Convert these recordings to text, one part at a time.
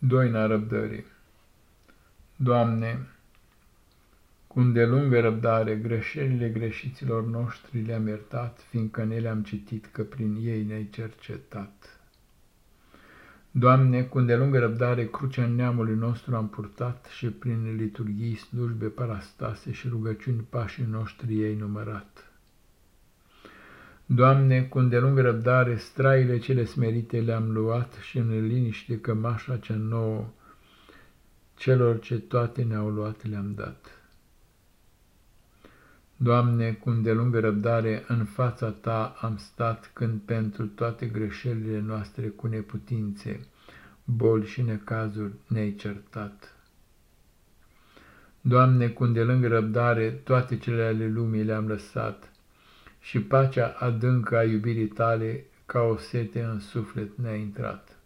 Doina răbdării Doamne, cu îndelungă răbdare greșelile greșiților noștri le-am iertat, fiindcă ne le-am citit că prin ei ne-ai cercetat. Doamne, cu îndelungă răbdare crucea neamului nostru am purtat și prin liturghii, slujbe, parastase și rugăciuni pașii noștri ei numărat. Doamne, cu îndelungă răbdare, straile cele smerite le-am luat și în liniște cămașa cea nouă, celor ce toate ne-au luat le-am dat. Doamne, cu îndelungă răbdare, în fața Ta am stat când pentru toate greșelile noastre cu neputințe, boli și necazuri ne-ai certat. Doamne, cu îndelungă răbdare, toate cele ale lumii le-am lăsat, și pacea adâncă a iubirii tale ca o sete în suflet ne-a intrat.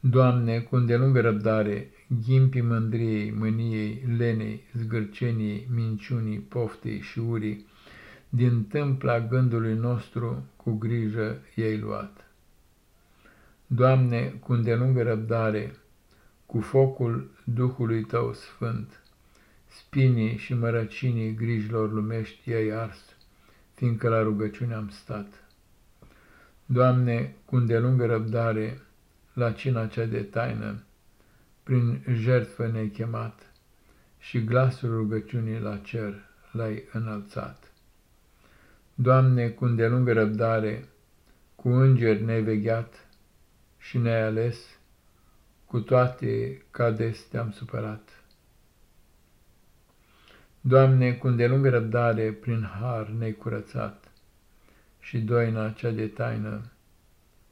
Doamne, cu îndelungă răbdare, ghimpii mândriei, mâniei, lenei, zgârceniei, minciunii, poftei și urii, din tâmpla gândului nostru cu grijă ei luat. Doamne, cu îndelungă răbdare, cu focul Duhului Tău Sfânt, spinii și mărăcinii grijilor lumești ei ars, fiindcă la rugăciune am stat. Doamne, cu îndelungă răbdare, la cina cea de taină, prin jertfă ne-ai chemat și glasul rugăciunii la cer l-ai înălțat. Doamne, cu îndelungă răbdare, cu îngeri ne-ai vegheat și ne-ai ales, cu toate ca des te-am supărat. Doamne, cu îndelungă răbdare, prin har ne-ai curățat și doina cea de taină,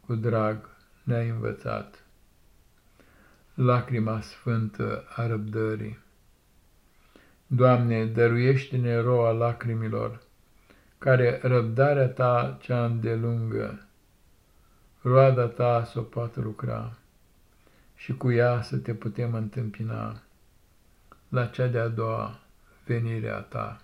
cu drag ne-ai învățat. Lacrima sfântă a răbdării. Doamne, dăruiește-ne roa lacrimilor, care răbdarea Ta cea îndelungă, roada Ta să o poată lucra și cu ea să te putem întâmpina la cea de-a doua venirea ta.